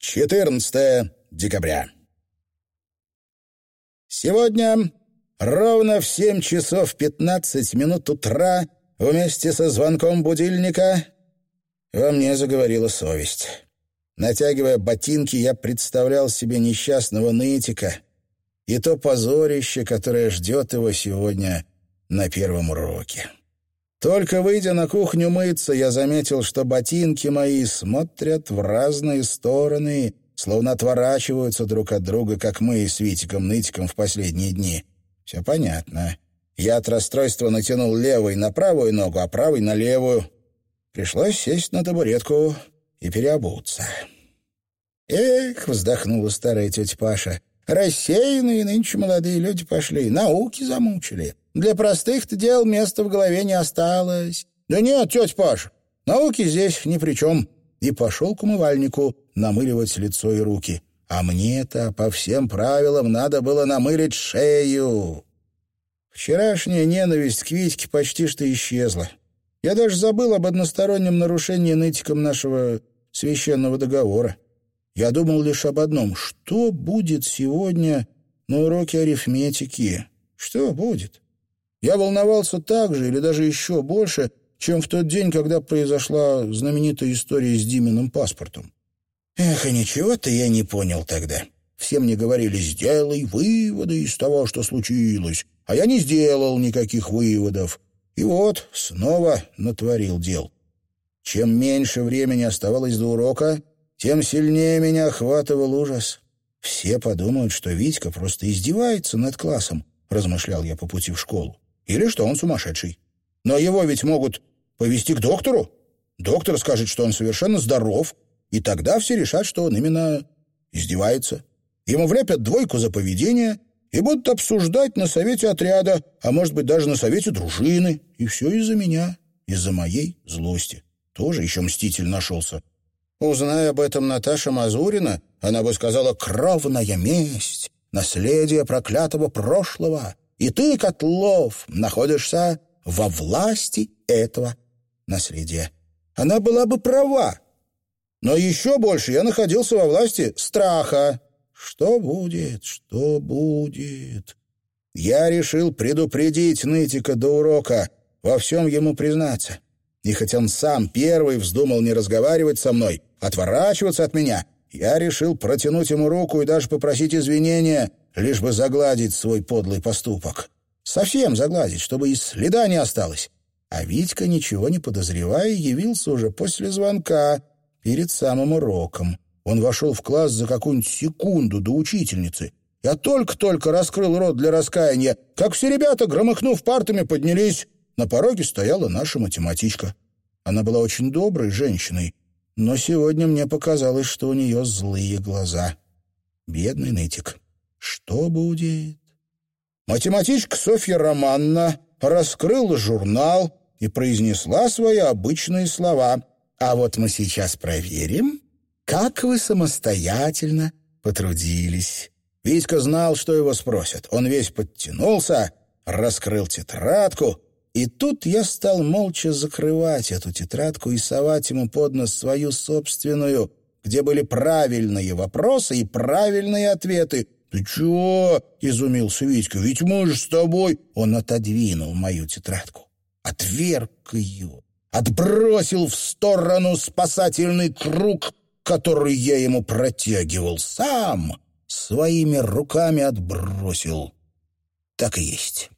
14 декабря. Сегодня ровно в 7 часов 15 минут утра вместе со звонком будильника во мне заговорила совесть. Натягивая ботинки, я представлял себе несчастного нытика и то позорище, которое ждет его сегодня на первом уроке. Только выйдя на кухню мыться, я заметил, что ботинки мои смотрят в разные стороны, словно отворачиваются друг от друга, как мы с Витиком-нытиком в последние дни. Все понятно. Я от расстройства натянул левой на правую ногу, а правой на левую. Пришлось сесть на табуретку и переобуться. «Эх!» — вздохнула старая тетя Паша. «Рассеянные нынче молодые люди пошли, науки замучили. Для простых-то дел места в голове не осталось. Да нет, тетя Паш, науки здесь ни при чем. И пошел к умывальнику намыливать лицо и руки. А мне-то по всем правилам надо было намылить шею. Вчерашняя ненависть к Витьке почти что исчезла. Я даже забыл об одностороннем нарушении нытиком нашего священного договора. Я думал лишь об одном. Что будет сегодня на уроке арифметики? Что будет? Я волновался так же или даже еще больше, чем в тот день, когда произошла знаменитая история с Диминым паспортом. Эх, и ничего-то я не понял тогда. Все мне говорили, сделай выводы из того, что случилось. А я не сделал никаких выводов. И вот снова натворил дел. Чем меньше времени оставалось до урока, тем сильнее меня охватывал ужас. Все подумают, что Витька просто издевается над классом, размышлял я по пути в школу. Или что он сумасшедший. Но его ведь могут повести к доктору. Доктор скажет, что он совершенно здоров, и тогда все решат, что он именно издевается. Ему влепят двойку за поведение и будут обсуждать на совете отряда, а может быть даже на совете дружины. И все из-за меня, из-за моей злости. Тоже еще мститель нашелся. Узная об этом Наташа Мазурина, она бы сказала «кровная месть, наследие проклятого прошлого». И ты, Котлов, находишься во власти этого наследия. Она была бы права. Но еще больше я находился во власти страха. Что будет, что будет? Я решил предупредить Нытика до урока, во всем ему признаться. И хоть он сам первый вздумал не разговаривать со мной, отворачиваться от меня, я решил протянуть ему руку и даже попросить извинения, лишь бы загладить свой подлый поступок. Совсем загладить, чтобы и следа не осталось. А Витька, ничего не подозревая, явился уже после звонка, перед самым уроком. Он вошел в класс за какую-нибудь секунду до учительницы. Я только-только раскрыл рот для раскаяния, как все ребята, громыхнув партами, поднялись. На пороге стояла наша математичка. Она была очень доброй женщиной, но сегодня мне показалось, что у нее злые глаза. Бедный нытик. Что будет? Математичка Софья Романна раскрыла журнал и произнесла свои обычные слова. «А вот мы сейчас проверим, как вы самостоятельно потрудились». Витька знал, что его спросят. Он весь подтянулся, раскрыл тетрадку, и тут я стал молча закрывать эту тетрадку и совать ему под нос свою собственную, где были правильные вопросы и правильные ответы, «Ты чего?» — изумился Витька. «Ведь мы с тобой...» Он отодвинул мою тетрадку, отверг ее, отбросил в сторону спасательный круг, который я ему протягивал сам, своими руками отбросил. Так и есть.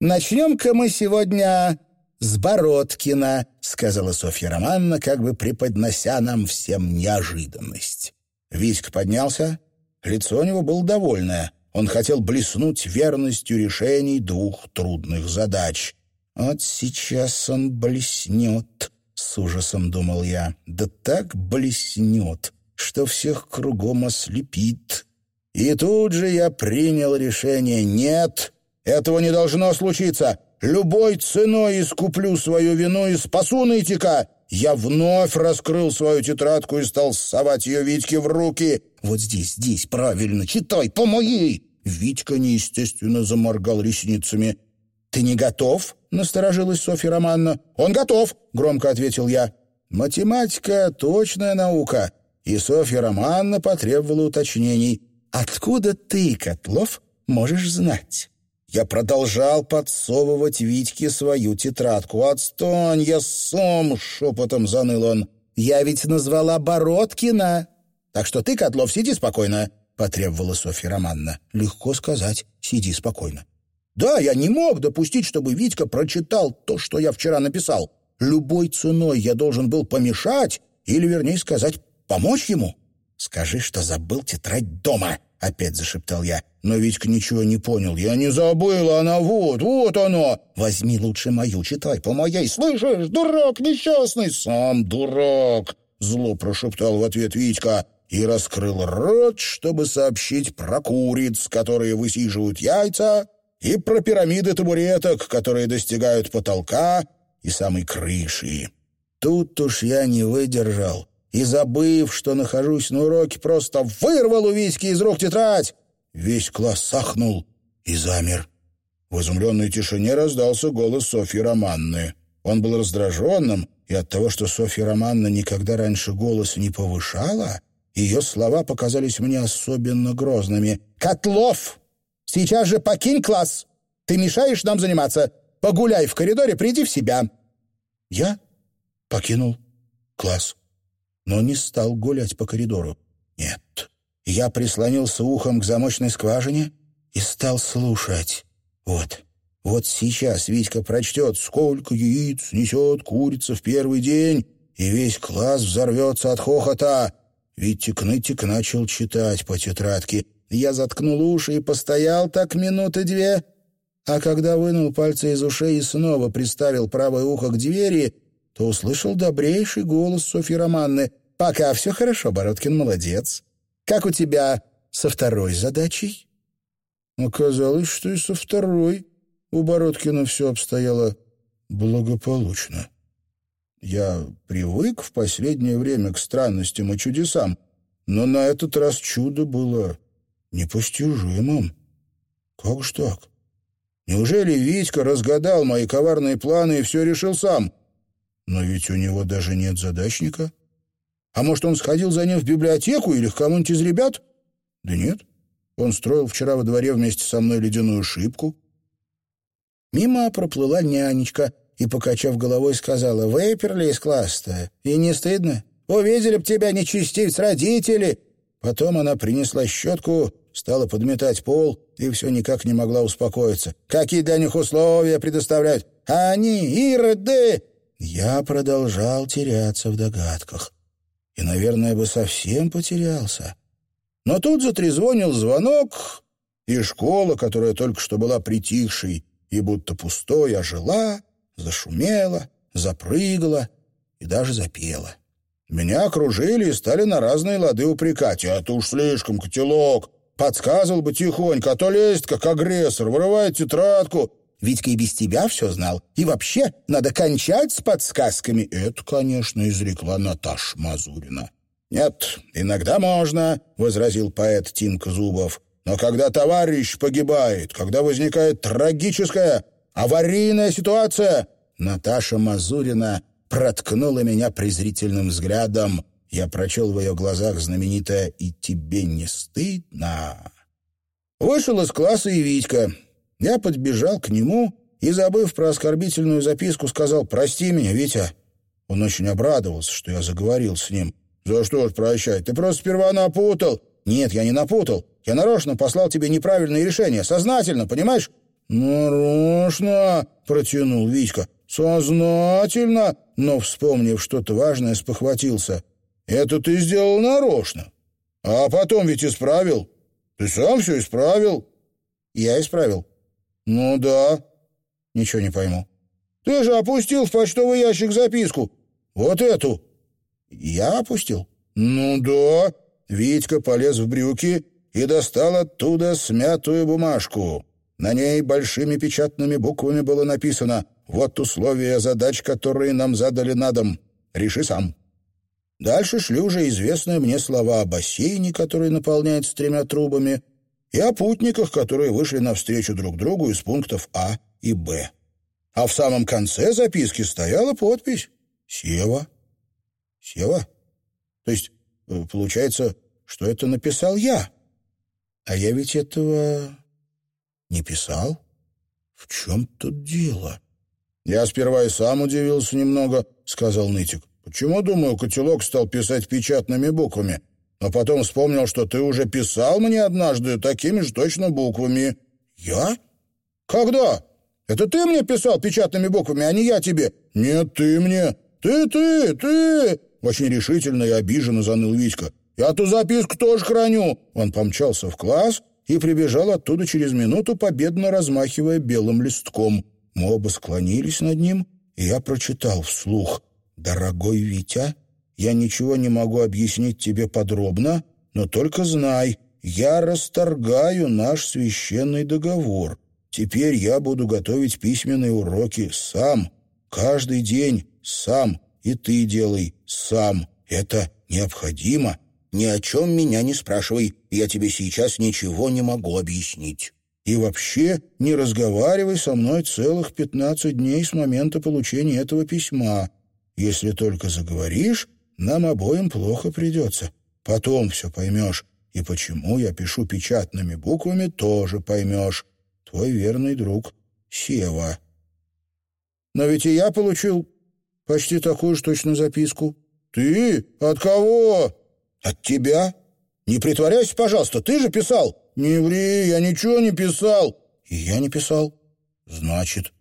«Начнем-ка мы сегодня с Бородкина», — сказала Софья Романовна, как бы преподнося нам всем неожиданность. Витька поднялся, Лицо у него было довольное. Он хотел блеснуть верностью решений двух трудных задач. «Вот сейчас он блеснет», — с ужасом думал я. «Да так блеснет, что всех кругом ослепит». И тут же я принял решение «Нет, этого не должно случиться. Любой ценой искуплю свою вину и спасу нытика. Я вновь раскрыл свою тетрадку и стал совать ее Витьке в руки. «Вот здесь, здесь, правильно, читай, по моей!» Витька неестественно заморгал ресницами. «Ты не готов?» — насторожилась Софья Романовна. «Он готов!» — громко ответил я. «Математика — точная наука, и Софья Романна потребовала уточнений. «Откуда ты, Котлов, можешь знать?» Я продолжал подсовывать Витьке свою тетрадку. «Отстань, я сам!» — шепотом заныл он. «Я ведь назвала Бородкина!» «Так что ты, Котлов, сиди спокойно!» — потребовала Софья Романна. «Легко сказать. Сиди спокойно». «Да, я не мог допустить, чтобы Витька прочитал то, что я вчера написал. Любой ценой я должен был помешать, или, вернее сказать, помочь ему. Скажи, что забыл тетрадь дома!» — опять зашептал я. Но Витька ничего не понял. «Я не забыл, она вот, вот она!» «Возьми лучше мою, читай по моей. Слышишь, дурак несчастный!» «Сам дурак!» — зло прошептал в ответ Витька и раскрыл рот, чтобы сообщить про куриц, которые высиживают яйца, и про пирамиды табуреток, которые достигают потолка и самой крыши. Тут уж я не выдержал и, забыв, что нахожусь на уроке, просто вырвал у Витьки из рук тетрадь. Весь класс сахнул и замер. В изумленной тишине раздался голос Софьи Романны. Он был раздраженным, и от того, что Софья Романна никогда раньше голос не повышала, ее слова показались мне особенно грозными. «Котлов! Сейчас же покинь класс! Ты мешаешь нам заниматься! Погуляй в коридоре, приди в себя!» Я покинул класс но не стал гулять по коридору. Нет. Я прислонился ухом к замочной скважине и стал слушать. Вот. Вот сейчас Витька прочтет, сколько яиц несет курица в первый день, и весь класс взорвется от хохота. Витик-нытик начал читать по тетрадке. Я заткнул уши и постоял так минуты две, а когда вынул пальцы из ушей и снова приставил правое ухо к двери, то услышал добрейший голос Софьи Романны. «Пока все хорошо, Бородкин, молодец. Как у тебя со второй задачей?» Оказалось, что и со второй у Бородкина все обстояло благополучно. Я привык в последнее время к странностям и чудесам, но на этот раз чудо было непостижимым. Как ж так? Неужели Витька разгадал мои коварные планы и все решил сам? Но ведь у него даже нет задачника. А может, он сходил за ним в библиотеку или к кому-нибудь из ребят? Да нет. Он строил вчера во дворе вместе со мной ледяную шибку. Мимо проплыла нянечка и, покачав головой, сказала, «Выперли из класса-то, и не стыдно? Увидели б тебя, нечестивец, родители!» Потом она принесла щетку, стала подметать пол и все никак не могла успокоиться. «Какие для них условия предоставляют? Они, ироды!» Я продолжал теряться в догадках. И, наверное, бы совсем потерялся. Но тут затрезвонил звонок, и школа, которая только что была притихшей и будто пустой, ожила, зашумела, запрыгала и даже запела. Меня окружили и стали на разные лады упрекать. «Это уж слишком, котелок! Подсказывал бы тихонько, а то лезет, как агрессор, вырывает тетрадку, Витька и без тебя все знал. И вообще, надо кончать с подсказками. Это, конечно, изрекла Наташа Мазурина. «Нет, иногда можно», — возразил поэт Тимка Зубов. «Но когда товарищ погибает, когда возникает трагическая, аварийная ситуация...» Наташа Мазурина проткнула меня презрительным взглядом. Я прочел в ее глазах знаменитое «И тебе не стыдно?» Вышел из класса и Витька. Я подбежал к нему и, забыв про оскорбительную записку, сказал «Прости меня, Витя». Он очень обрадовался, что я заговорил с ним. «За что ж прощать? Ты просто сперва напутал». «Нет, я не напутал. Я нарочно послал тебе неправильное решение. Сознательно, понимаешь?» «Нарочно!» — протянул Витька. «Сознательно!» Но, вспомнив что-то важное, спохватился. «Это ты сделал нарочно. А потом ведь исправил. Ты сам все исправил». «Я исправил. «Ну да». «Ничего не пойму». «Ты же опустил в почтовый ящик записку. Вот эту». «Я опустил?» «Ну да». Витька полез в брюки и достал оттуда смятую бумажку. На ней большими печатными буквами было написано «Вот условия задач, которые нам задали на дом. Реши сам». Дальше шли уже известные мне слова о бассейне, который наполняется тремя трубами, и о путниках, которые вышли навстречу друг другу из пунктов А и Б. А в самом конце записки стояла подпись «Сева». «Сева»? То есть Э, получается, что это написал я. А я ведь этого не писал. В чем тут дело? Я сперва и сам удивился немного, сказал Нытик. Почему, думаю, котелок стал писать печатными буквами? Но потом вспомнил, что ты уже писал мне однажды такими же точно буквами. Я? Когда? Это ты мне писал печатными буквами, а не я тебе. Нет, ты мне. Ты, ты, ты. Очень решительно и обиженно заныл Витька. «Я ту записку тоже храню!» Он помчался в класс и прибежал оттуда через минуту, победно размахивая белым листком. Мы оба склонились над ним, и я прочитал вслух. «Дорогой Витя, я ничего не могу объяснить тебе подробно, но только знай, я расторгаю наш священный договор. Теперь я буду готовить письменные уроки сам, каждый день сам, и ты делай сам. Это необходимо. Ни о чем меня не спрашивай. Я тебе сейчас ничего не могу объяснить. И вообще не разговаривай со мной целых пятнадцать дней с момента получения этого письма. Если только заговоришь, нам обоим плохо придется. Потом все поймешь. И почему я пишу печатными буквами, тоже поймешь. Твой верный друг Сева. Но ведь и я получил Почти такую же точно записку. Ты? От кого? От тебя. Не притворяйся, пожалуйста, ты же писал. Не ври, я ничего не писал. И я не писал. Значит,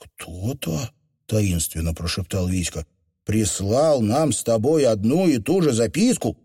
кто-то, таинственно прошептал Витька, прислал нам с тобой одну и ту же записку,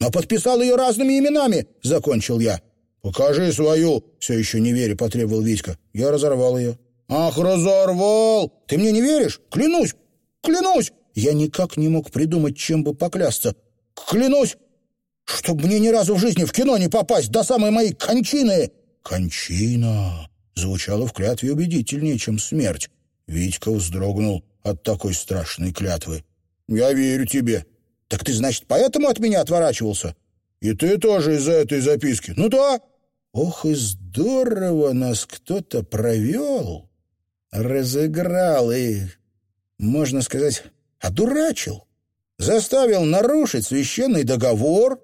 но подписал ее разными именами, закончил я. «Покажи свою!» — все еще не веря, потребовал Витька. Я разорвал ее. «Ах, разорвал! Ты мне не веришь? Клянусь, Клянусь! Я никак не мог придумать, чем бы поклясться. Клянусь, чтобы мне ни разу в жизни в кино не попасть до самой моей кончины. Кончина звучало в клятве убедительнее, чем смерть. Витька вздрогнул от такой страшной клятвы. «Я верю тебе». «Так ты, значит, поэтому от меня отворачивался?» «И ты тоже из-за этой записки?» «Ну да». «Ох и здорово нас кто-то провел, разыграл их можно сказать, одурачил, заставил нарушить священный договор,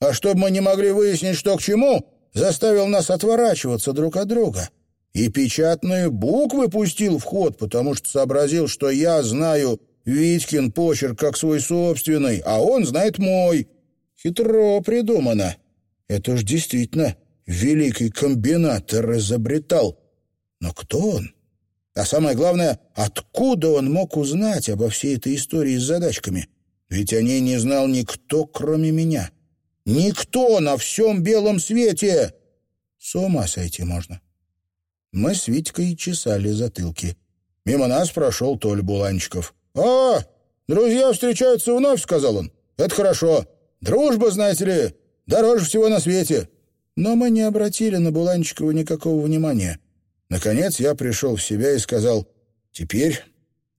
а чтобы мы не могли выяснить, что к чему, заставил нас отворачиваться друг от друга. И печатные буквы пустил в ход, потому что сообразил, что я знаю Витькин почерк как свой собственный, а он знает мой. Хитро придумано. Это ж действительно великий комбинатор изобретал. Но кто он? А самое главное, откуда он мог узнать обо всей этой истории с задачками? Ведь о ней не знал никто, кроме меня. Никто на всем белом свете! С ума сойти можно. Мы с Витькой чесали затылки. Мимо нас прошел Толь Буланчиков. «А, друзья встречаются вновь», — сказал он. «Это хорошо. Дружба, знаете ли, дороже всего на свете». Но мы не обратили на Буланчикова никакого внимания. Наконец я пришел в себя и сказал, «Теперь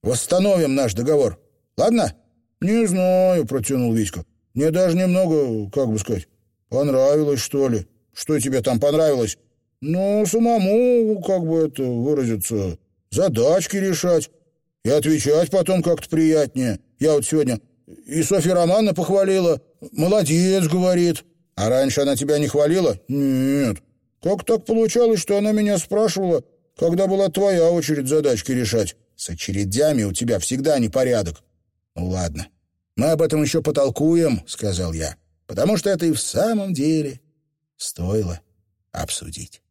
восстановим наш договор. Ладно?» «Не знаю», — протянул Витька. «Мне даже немного, как бы сказать, понравилось, что ли». «Что тебе там понравилось?» «Ну, самому, как бы это выразиться, задачки решать. И отвечать потом как-то приятнее. Я вот сегодня и Софья Романовна похвалила. Молодец, говорит. А раньше она тебя не хвалила? Нет. Как так получалось, что она меня спрашивала, когда была твоя очередь задачки решать? С очередями у тебя всегда непорядок. Ну ладно, мы об этом еще потолкуем, сказал я, потому что это и в самом деле стоило обсудить.